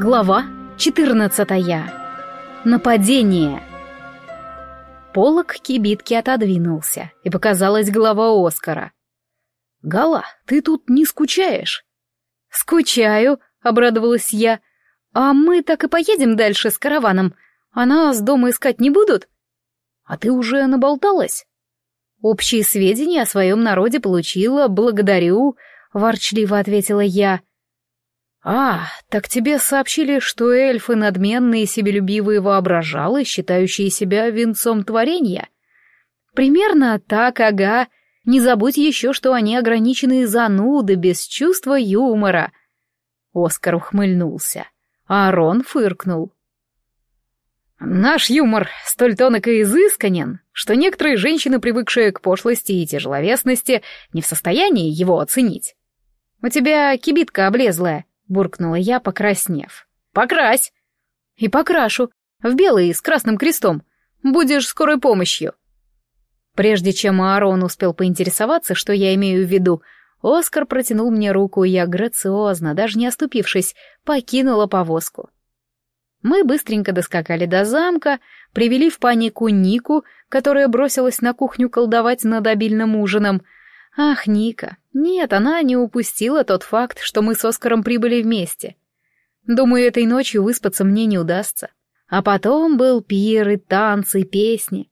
Глава 14. Нападение. Полок кибитки отодвинулся, и показалась голова Оскара. «Гала, ты тут не скучаешь?» «Скучаю», — обрадовалась я. «А мы так и поедем дальше с караваном. А нас дома искать не будут?» «А ты уже наболталась?» «Общие сведения о своем народе получила, благодарю», — ворчливо ответила я. «А, так тебе сообщили, что эльфы надменные, себелюбивые воображалы, считающие себя венцом творения?» «Примерно так, ага. Не забудь еще, что они ограниченные зануды, без чувства юмора». Оскар ухмыльнулся, а Арон фыркнул. «Наш юмор столь тонок и изысканен, что некоторые женщины, привыкшие к пошлости и тяжеловесности, не в состоянии его оценить. У тебя кибитка облезлая, буркнула я, покраснев. «Покрась!» «И покрашу. В белый, с красным крестом. Будешь скорой помощью». Прежде чем Аарон успел поинтересоваться, что я имею в виду, Оскар протянул мне руку, и я грациозно, даже не оступившись, покинула повозку. Мы быстренько доскакали до замка, привели в панику Нику, которая бросилась на кухню колдовать над обильным ужином — Ах, Ника. Нет, она не упустила тот факт, что мы с Оскаром прибыли вместе. Думаю, этой ночью выспаться мне не удастся. А потом был пир и танцы, и песни.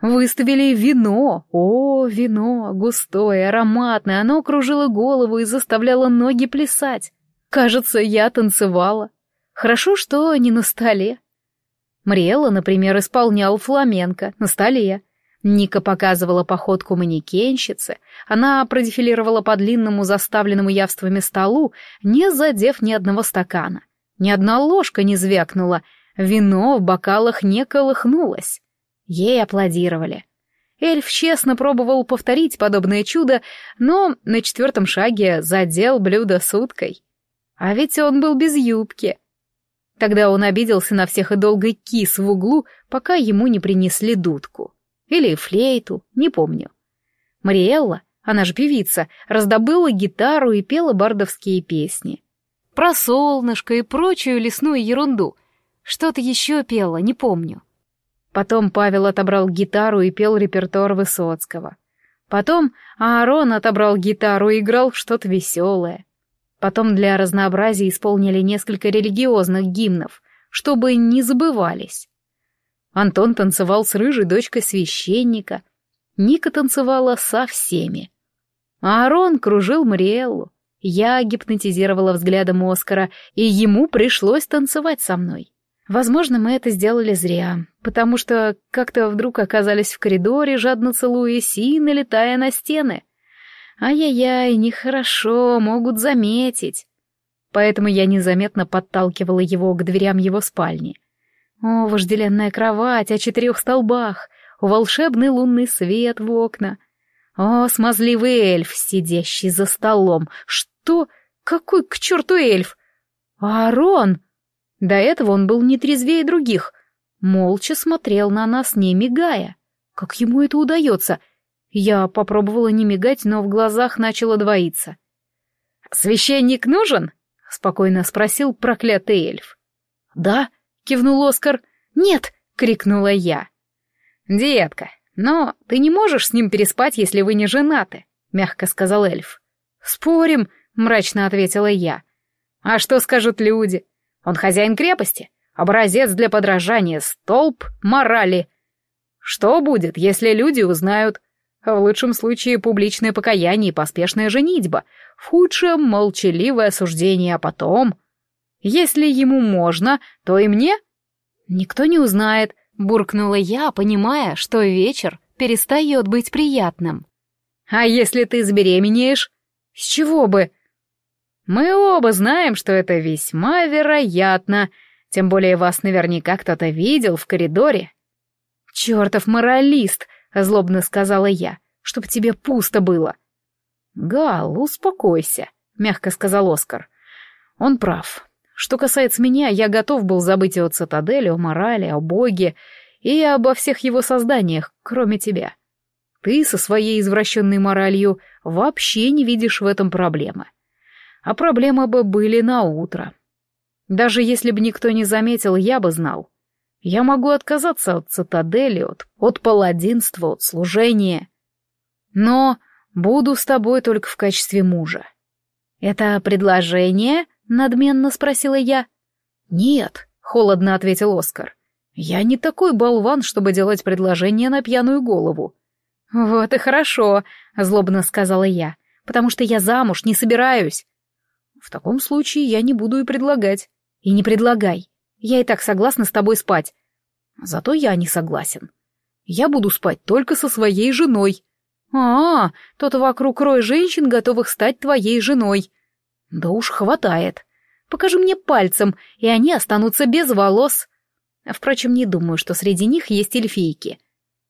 Выставили вино. О, вино, густое, ароматное, оно кружило голову и заставляло ноги плясать. Кажется, я танцевала. Хорошо, что не на столе. Мриэлла, например, исполнял фламенко на столе. Ника показывала походку манекенщицы, она продефилировала по длинному заставленному явствами столу, не задев ни одного стакана. Ни одна ложка не звякнула, вино в бокалах не колыхнулось. Ей аплодировали. Эльф честно пробовал повторить подобное чудо, но на четвертом шаге задел блюдо с уткой. А ведь он был без юбки. Тогда он обиделся на всех и долго кис в углу, пока ему не принесли дудку. Или флейту, не помню. Мариэлла, она же певица, раздобыла гитару и пела бардовские песни. Про солнышко и прочую лесную ерунду. Что-то еще пела, не помню. Потом Павел отобрал гитару и пел репертуар Высоцкого. Потом Аарон отобрал гитару и играл что-то веселое. Потом для разнообразия исполнили несколько религиозных гимнов, чтобы не забывались. Антон танцевал с рыжей дочкой священника. Ника танцевала со всеми. Аарон кружил Мариэллу. Я гипнотизировала взглядом Оскара, и ему пришлось танцевать со мной. Возможно, мы это сделали зря, потому что как-то вдруг оказались в коридоре, жадно целуясь и налетая на стены. Ай-яй-яй, нехорошо, могут заметить. Поэтому я незаметно подталкивала его к дверям его спальни. О, вожделенная кровать о четырех столбах, о, волшебный лунный свет в окна. О, смазливый эльф, сидящий за столом. Что? Какой к черту эльф? Аарон! До этого он был не трезвее других. Молча смотрел на нас, не мигая. Как ему это удается? Я попробовала не мигать, но в глазах начало двоиться. «Священник нужен?» — спокойно спросил проклятый эльф. «Да», — кивнул Оскар. «Нет!» — крикнула я. «Детка, но ты не можешь с ним переспать, если вы не женаты», — мягко сказал эльф. «Спорим», — мрачно ответила я. «А что скажут люди? Он хозяин крепости, образец для подражания, столб морали. Что будет, если люди узнают? В лучшем случае публичное покаяние и поспешная женитьба, в худшем — молчаливое осуждение, а потом...» Если ему можно, то и мне. Никто не узнает, буркнула я, понимая, что вечер перестает быть приятным. А если ты забеременеешь? С чего бы? Мы оба знаем, что это весьма вероятно, тем более вас наверняка кто-то видел в коридоре. Чертов моралист, злобно сказала я, чтоб тебе пусто было. Гал, успокойся, мягко сказал Оскар. Он прав. Что касается меня, я готов был забыть о цитадели, о морали, о Боге и обо всех его созданиях, кроме тебя. Ты со своей извращенной моралью вообще не видишь в этом проблемы. А проблемы бы были на утро. Даже если бы никто не заметил, я бы знал. Я могу отказаться от цитадели, от, от паладинства, от служения. Но буду с тобой только в качестве мужа. «Это предложение?» — надменно спросила я. «Нет», — холодно ответил Оскар. «Я не такой болван, чтобы делать предложение на пьяную голову». «Вот и хорошо», — злобно сказала я, «потому что я замуж не собираюсь». «В таком случае я не буду и предлагать». «И не предлагай. Я и так согласна с тобой спать». «Зато я не согласен. Я буду спать только со своей женой». «А, то-то вокруг рой женщин, готовых стать твоей женой». «Да уж хватает. Покажи мне пальцем, и они останутся без волос». Впрочем, не думаю, что среди них есть эльфийки.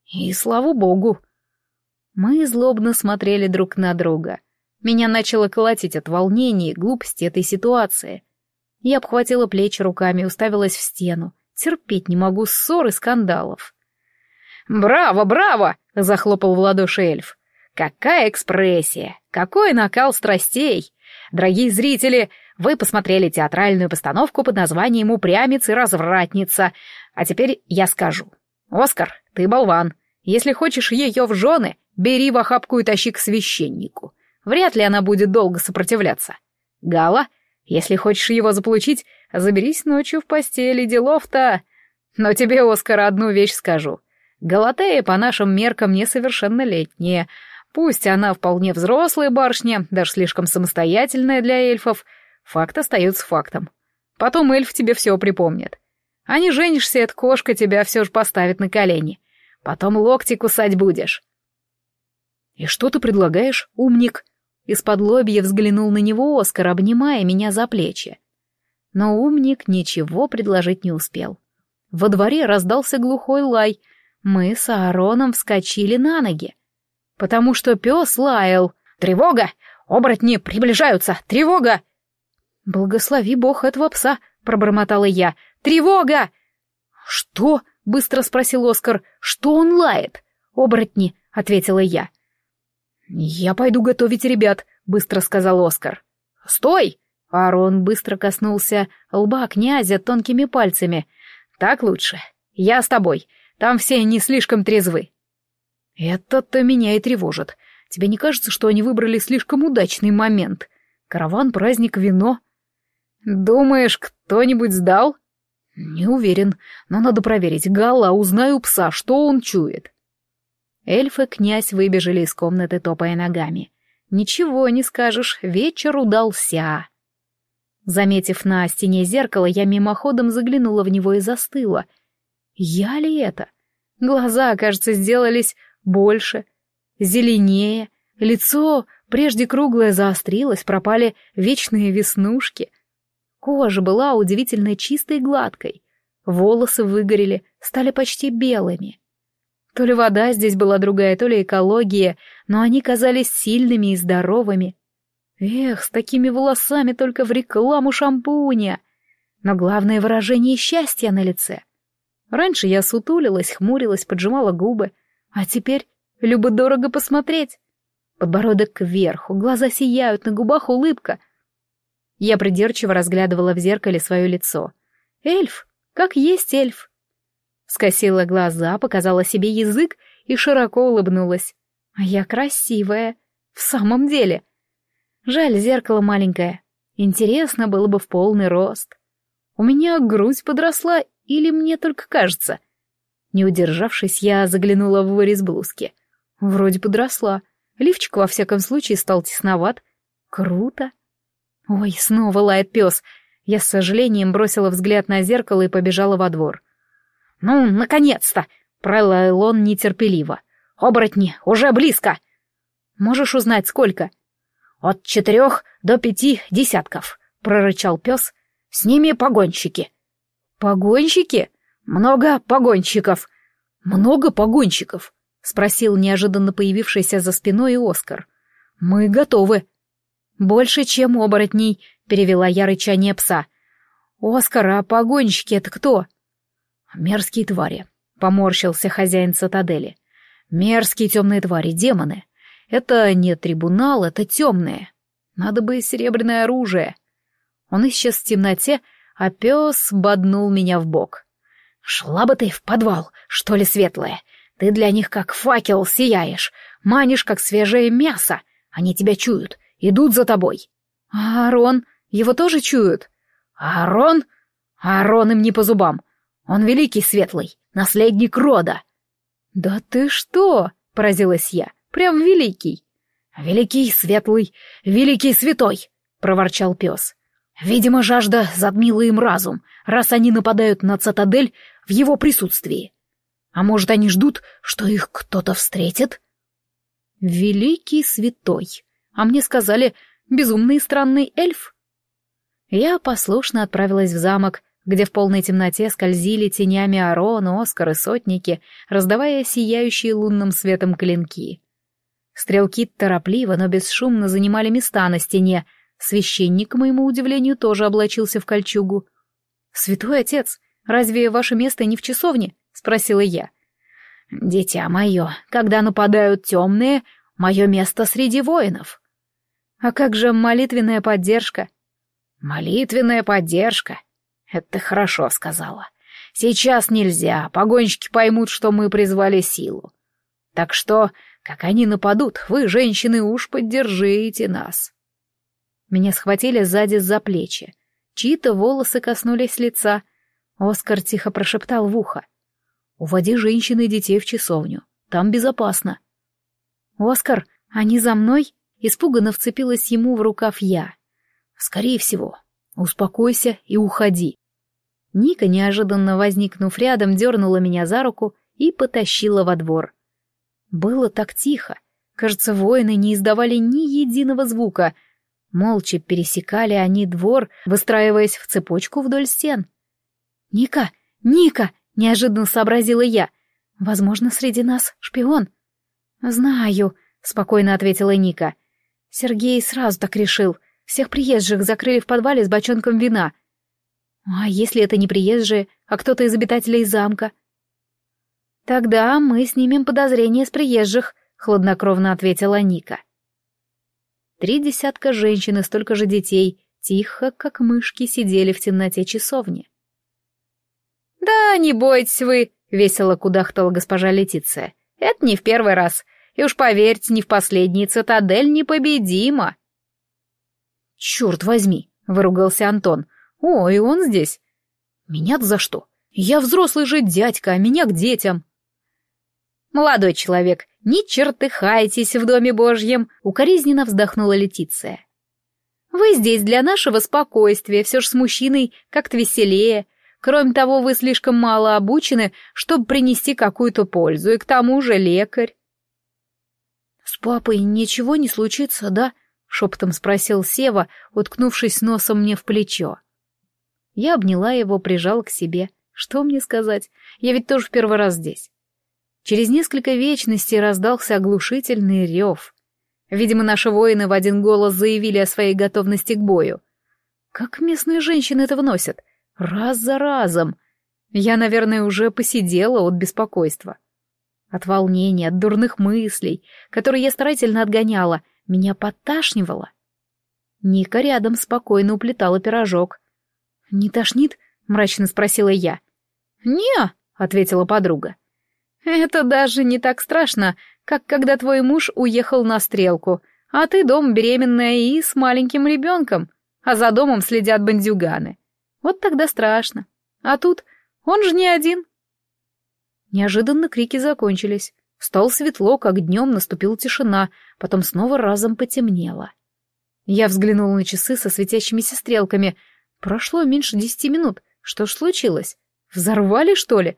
И слава богу. Мы злобно смотрели друг на друга. Меня начало колотить от волнения и глупости этой ситуации. Я обхватила плечи руками и уставилась в стену. Терпеть не могу ссор и скандалов. «Браво, браво!» — захлопал в ладоши эльф. «Какая экспрессия! Какой накал страстей! Дорогие зрители, вы посмотрели театральную постановку под названием «Упрямец и развратница». А теперь я скажу. Оскар, ты болван. Если хочешь ее в жены, бери в охапку и тащи к священнику. Вряд ли она будет долго сопротивляться. Гала, если хочешь его заполучить, заберись ночью в постели, делов-то. Но тебе, Оскар, одну вещь скажу. Галатея по нашим меркам несовершеннолетняя, Пусть она вполне взрослая барышня, даже слишком самостоятельная для эльфов, факт остается фактом. Потом эльф тебе все припомнит. А не женишься, эта кошка тебя все же поставит на колени. Потом локти кусать будешь. «И что ты предлагаешь, умник?» Из-под лобья взглянул на него Оскар, обнимая меня за плечи. Но умник ничего предложить не успел. Во дворе раздался глухой лай. Мы с Аароном вскочили на ноги потому что пес лаял. «Тревога! Оборотни приближаются! Тревога!» «Благослови бог этого пса!» — пробормотала я. «Тревога!» «Что?» — быстро спросил Оскар. «Что он лает?» «Оборотни!» — ответила я. «Я пойду готовить ребят», — быстро сказал Оскар. «Стой!» — Аарон быстро коснулся лба князя тонкими пальцами. «Так лучше. Я с тобой. Там все не слишком трезвы». Это-то меня и тревожит. Тебе не кажется, что они выбрали слишком удачный момент? Караван, праздник, вино. Думаешь, кто-нибудь сдал? Не уверен, но надо проверить. Гала, узнаю пса, что он чует. Эльф и князь выбежали из комнаты, топая ногами. Ничего не скажешь, вечер удался. Заметив на стене зеркало, я мимоходом заглянула в него и застыла. Я ли это? Глаза, кажется, сделались больше, зеленее, лицо, прежде круглое, заострилось, пропали вечные веснушки. Кожа была удивительно чистой и гладкой, волосы выгорели, стали почти белыми. То ли вода здесь была другая, то ли экология, но они казались сильными и здоровыми. Эх, с такими волосами только в рекламу шампуня. Но главное выражение счастья на лице. Раньше я сутулилась, хмурилась, поджимала губы — а теперь любо-дорого посмотреть. Подбородок кверху, глаза сияют, на губах улыбка. Я придирчиво разглядывала в зеркале свое лицо. Эльф, как есть эльф. Скосила глаза, показала себе язык и широко улыбнулась. А я красивая. В самом деле. Жаль, зеркало маленькое. Интересно было бы в полный рост. У меня грудь подросла или мне только кажется? Не удержавшись, я заглянула в вырез блузки. Вроде подросла. Лифчик, во всяком случае, стал тесноват. Круто. Ой, снова лает пес. Я с сожалением бросила взгляд на зеркало и побежала во двор. «Ну, наконец-то!» — пролаял он нетерпеливо. «Оборотни, уже близко!» «Можешь узнать, сколько?» «От четырех до пяти десятков», — прорычал пес. «С ними погонщики». «Погонщики?» «Много погонщиков!» «Много погонщиков?» — спросил неожиданно появившийся за спиной Оскар. «Мы готовы». «Больше, чем оборотней», — перевела я рычание пса. «Оскар, а погонщики — это кто?» «Мерзкие твари», — поморщился хозяин цитадели. «Мерзкие темные твари, демоны. Это не трибунал, это темные. Надо бы серебряное оружие». Он исчез в темноте, а пес боднул меня в бок. «Шла бы ты в подвал, что ли, светлая? Ты для них как факел сияешь, манишь, как свежее мясо. Они тебя чуют, идут за тобой». «А Арон? Его тоже чуют?» «Арон? Арон им не по зубам. Он великий светлый, наследник рода». «Да ты что?» — поразилась я. «Прям великий». «Великий светлый, великий святой!» — проворчал пес. «Видимо, жажда затмила им разум, раз они нападают на цитадель в его присутствии. А может, они ждут, что их кто-то встретит?» «Великий святой. А мне сказали, безумный странный эльф». Я послушно отправилась в замок, где в полной темноте скользили тенями Арон, Оскар и сотники, раздавая сияющие лунным светом клинки. Стрелки торопливо, но бесшумно занимали места на стене. Священник, к моему удивлению, тоже облачился в кольчугу. «Святой отец, разве ваше место не в часовне?» — спросила я. «Дитя мое, когда нападают темные, мое место среди воинов». «А как же молитвенная поддержка?» «Молитвенная поддержка. Это ты хорошо сказала. Сейчас нельзя, погонщики поймут, что мы призвали силу. Так что как они нападут, вы, женщины, уж поддержите нас. Меня схватили сзади за плечи. Чьи-то волосы коснулись лица. Оскар тихо прошептал в ухо. «Уводи женщин и детей в часовню. Там безопасно». «Оскар, они за мной?» Испуганно вцепилась ему в рукав я. «Скорее всего. Успокойся и уходи». Ника, неожиданно возникнув рядом, дернула меня за руку и потащила во двор. Было так тихо. Кажется, воины не издавали ни единого звука. Молча пересекали они двор, выстраиваясь в цепочку вдоль стен. «Ника! Ника!» — неожиданно сообразила я. «Возможно, среди нас шпион». «Знаю», — спокойно ответила Ника. Сергей сразу так решил. Всех приезжих закрыли в подвале с бочонком вина. А если это не приезжие, а кто-то из обитателей замка? «Тогда мы снимем подозрения с приезжих», — хладнокровно ответила Ника. Три десятка женщин и столько же детей тихо, как мышки, сидели в темноте часовни. «Да не бойтесь вы», — весело кудахтала госпожа Летиция. «Это не в первый раз, и уж поверьте, не в последний, цитадель непобедима». «Черт возьми», — выругался Антон. «О, и он здесь. Меня-то за что? Я взрослый же дядька, а меня к детям». «Молодой человек, не чертыхайтесь в Доме Божьем», — укоризненно вздохнула Летиция. «Вы здесь для нашего спокойствия, все ж с мужчиной как-то веселее. Кроме того, вы слишком мало обучены, чтобы принести какую-то пользу, и к тому же лекарь». «С папой ничего не случится, да?» — шепотом спросил Сева, уткнувшись носом мне в плечо. Я обняла его, прижал к себе. Что мне сказать? Я ведь тоже в первый раз здесь. Через несколько вечностей раздался оглушительный рев. Видимо, наши воины в один голос заявили о своей готовности к бою. Как местные женщины это вносят? Раз за разом. Я, наверное, уже посидела от беспокойства. От волнения, от дурных мыслей, которые я старательно отгоняла, меня подташнивало. Ника рядом спокойно уплетала пирожок. «Не тошнит?» — мрачно спросила я. «Не», — ответила подруга. Это даже не так страшно, как когда твой муж уехал на стрелку, а ты дом беременная и с маленьким ребенком, а за домом следят бандюганы. Вот тогда страшно. А тут он же не один. Неожиданно крики закончились. Стало светло, как днем наступила тишина, потом снова разом потемнело. Я взглянула на часы со светящимися стрелками. Прошло меньше десяти минут. Что ж случилось? Взорвали, что ли?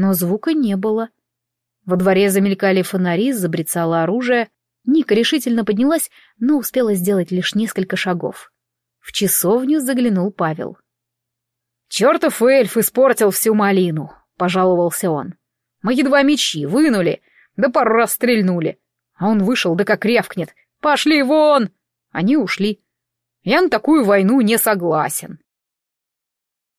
Но звука не было. Во дворе замелькали фонари, забрецало оружие. Ника решительно поднялась, но успела сделать лишь несколько шагов. В часовню заглянул Павел. «Чертов эльф испортил всю малину», — пожаловался он. «Мы едва мечи вынули, да пару раз стрельнули. А он вышел, да как рявкнет. Пошли вон!» Они ушли. Я на такую войну не согласен.